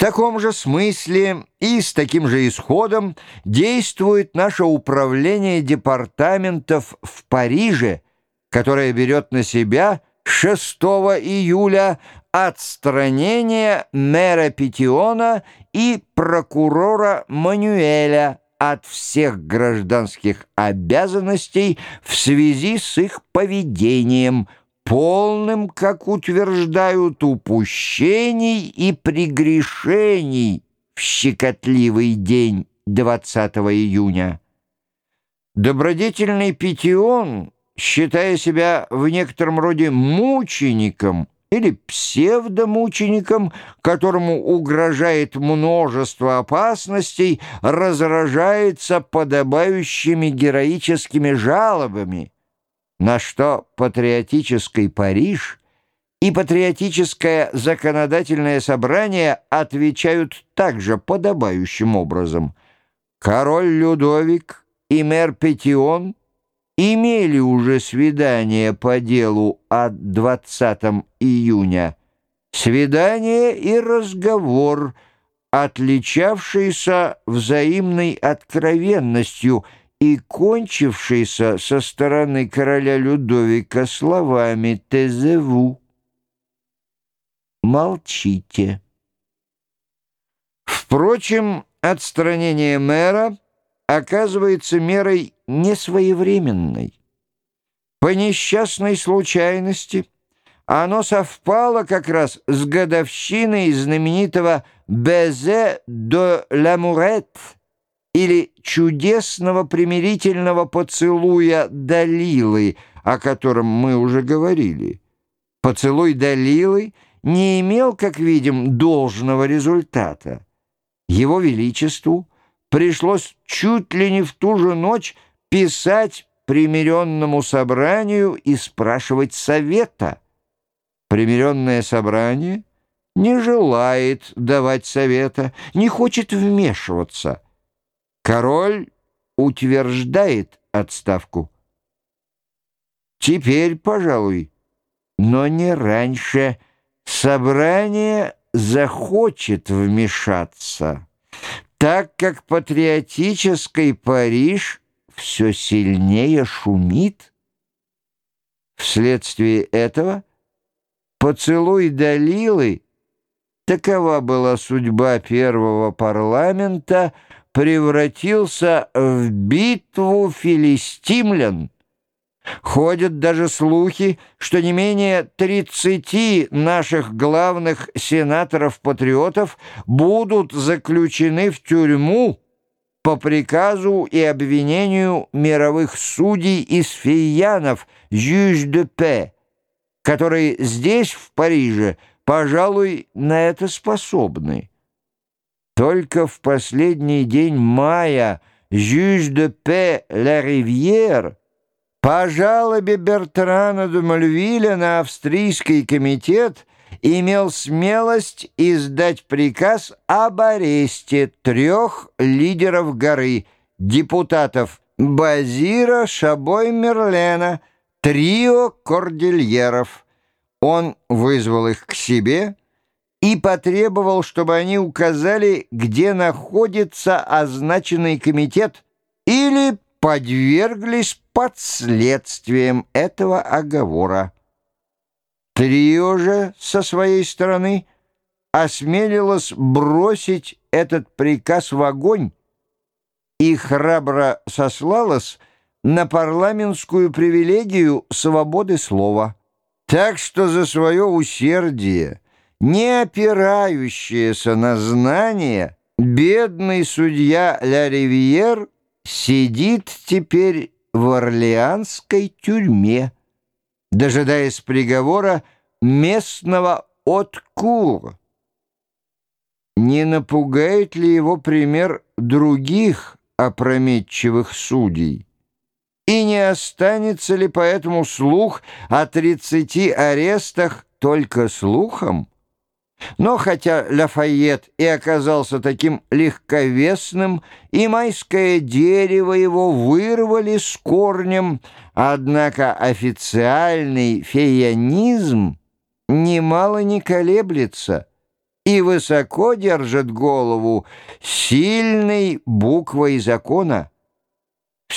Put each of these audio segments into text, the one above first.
таком же смысле и с таким же исходом действует наше управление департаментов в Париже, которое берет на себя 6 июля отстранение мэра Петиона и прокурора Мануэля от всех гражданских обязанностей в связи с их поведением – полным, как утверждают, упущений и прегрешений в щекотливый день 20 июня. Добродетельный Петион, считая себя в некотором роде мучеником или псевдомучеником, которому угрожает множество опасностей, разражается подобающими героическими жалобами – на что патриотический Париж и патриотическое законодательное собрание отвечают также подобающим образом. Король Людовик и мэр Петион имели уже свидание по делу от 20 июня. Свидание и разговор, отличавшиеся взаимной откровенностью – и кончившийся со стороны короля Людовика словами «Тезеву». Молчите. Впрочем, отстранение мэра оказывается мерой несвоевременной. По несчастной случайности оно совпало как раз с годовщиной знаменитого «Безе де ламурет» или чудесного примирительного поцелуя Далилы, о котором мы уже говорили. Поцелуй Далилы не имел, как видим, должного результата. Его Величеству пришлось чуть ли не в ту же ночь писать примиренному собранию и спрашивать совета. Примиренное собрание не желает давать совета, не хочет вмешиваться – Король утверждает отставку. Теперь, пожалуй, но не раньше, собрание захочет вмешаться, так как патриотический Париж все сильнее шумит. Вследствие этого поцелуй Далилы, такова была судьба первого парламента, превратился в битву филистимлян. Ходят даже слухи, что не менее 30 наших главных сенаторов-патриотов будут заключены в тюрьму по приказу и обвинению мировых судей из фиянов, «Juge de paix», которые здесь, в Париже, пожалуй, на это способны. Только в последний день мая «Juge de paix La Rivière» по жалобе Бертрана де Мальвиля на австрийский комитет имел смелость издать приказ об аресте трех лидеров горы, депутатов Базира, Шабой, Мерлена, трио кордильеров. Он вызвал их к себе и потребовал, чтобы они указали, где находится означенный комитет, или подверглись последствиям этого оговора. Трио же со своей стороны осмелилось бросить этот приказ в огонь и храбро сослалось на парламентскую привилегию свободы слова. Так что за свое усердие не опирающаяся на знания, бедный судья Ля Ривьер сидит теперь в Орлеанской тюрьме, дожидаясь приговора местного откур. Не напугает ли его пример других опрометчивых судей? И не останется ли поэтому слух о тридцати арестах только слухом? Но хотя Лафайет и оказался таким легковесным, и майское дерево его вырвали с корнем, однако официальный феянизм немало не колеблется — и высоко держат голову сильной буквой закона.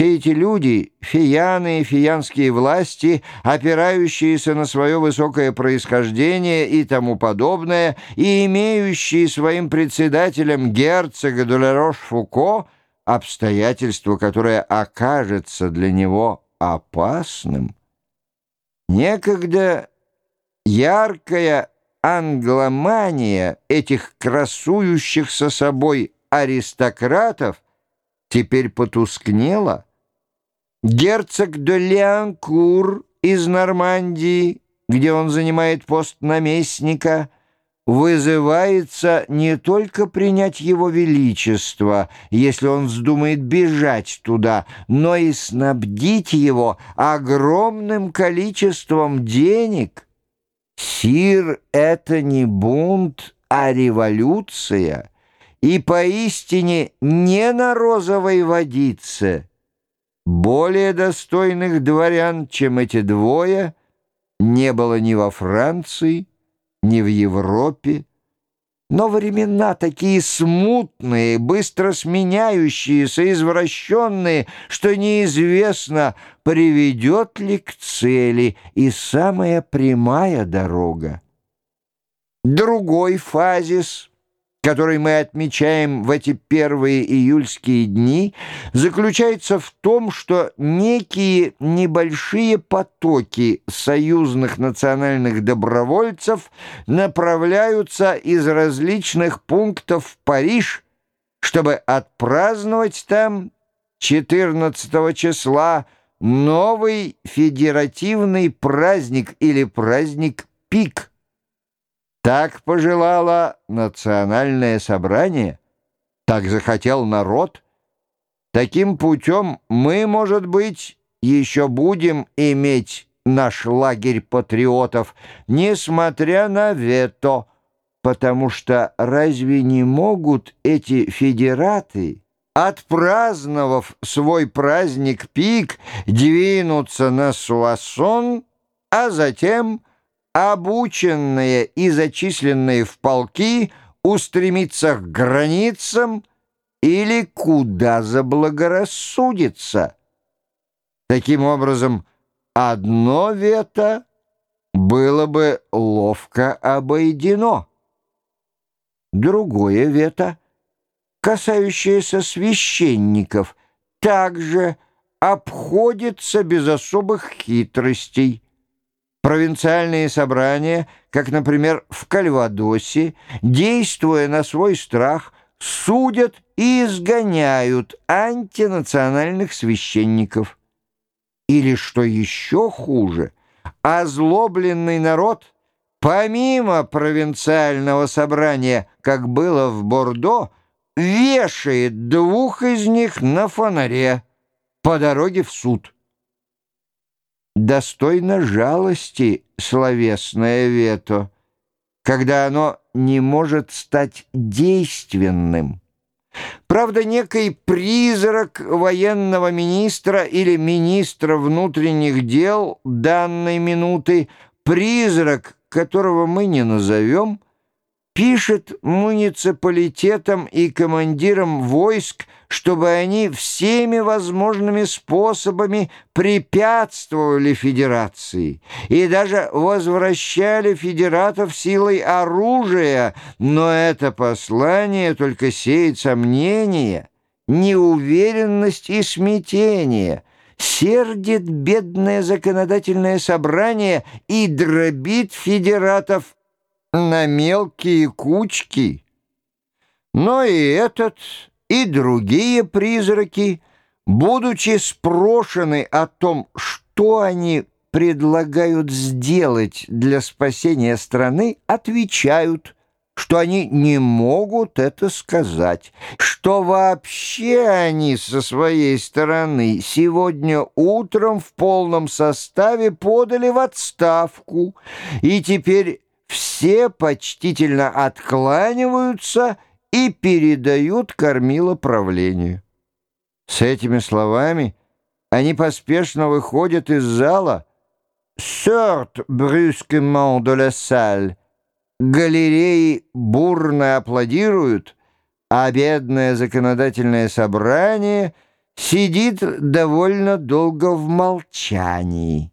Все эти люди, фияны и фиянские власти, опирающиеся на свое высокое происхождение и тому подобное, и имеющие своим председателем герцога Долерош-Фуко, обстоятельство, которое окажется для него опасным, некогда яркая англомания этих красующихся собой аристократов теперь потускнела. Герцог де Леанкур из Нормандии, где он занимает пост наместника, вызывается не только принять его величество, если он вздумает бежать туда, но и снабдить его огромным количеством денег — Сир — это не бунт, а революция, и поистине не на розовой водице. Более достойных дворян, чем эти двое, не было ни во Франции, ни в Европе, но времена такие смутные, быстро сменяющиеся, извращенные, что неизвестно, приведет ли к цели и самая прямая дорога. Другой фазис — который мы отмечаем в эти первые июльские дни, заключается в том, что некие небольшие потоки союзных национальных добровольцев направляются из различных пунктов в Париж, чтобы отпраздновать там 14 числа новый федеративный праздник или праздник Пик – так пожелало национальное собрание, так захотел народ. Таким путем мы, может быть, еще будем иметь наш лагерь патриотов, несмотря на вето, потому что разве не могут эти федераты, отпраздновав свой праздник Пик, двинуться на Суассон, а затем обученные и зачисленные в полки, устремиться к границам или куда заблагорассудится. Таким образом, одно вето было бы ловко обойдено. Другое вето, касающееся священников, также обходится без особых хитростей. Провинциальные собрания, как, например, в Кальвадосе, действуя на свой страх, судят и изгоняют антинациональных священников. Или, что еще хуже, озлобленный народ, помимо провинциального собрания, как было в Бордо, вешает двух из них на фонаре по дороге в суд достойно жалости словесное вето, когда оно не может стать действенным. Правда, некий призрак военного министра или министра внутренних дел данной минуты, призрак, которого мы не назовем, пишет муниципалитетам и командирам войск, чтобы они всеми возможными способами препятствовали федерации и даже возвращали федератов силой оружия, но это послание только сеет сомнения, неуверенность и смятение – сердит бедное законодательное собрание и дробит федератов на мелкие кучки. Но и этот, и другие призраки, будучи спрошены о том, что они предлагают сделать для спасения страны, отвечают, что они не могут это сказать, что вообще они со своей стороны сегодня утром в полном составе подали в отставку и теперь все почтительно откланиваются и передают кормило правлению. С этими словами они поспешно выходят из зала, sortent brusquement de la salle галереи бурно аплодируют, а бедное законодательное собрание сидит довольно долго в молчании.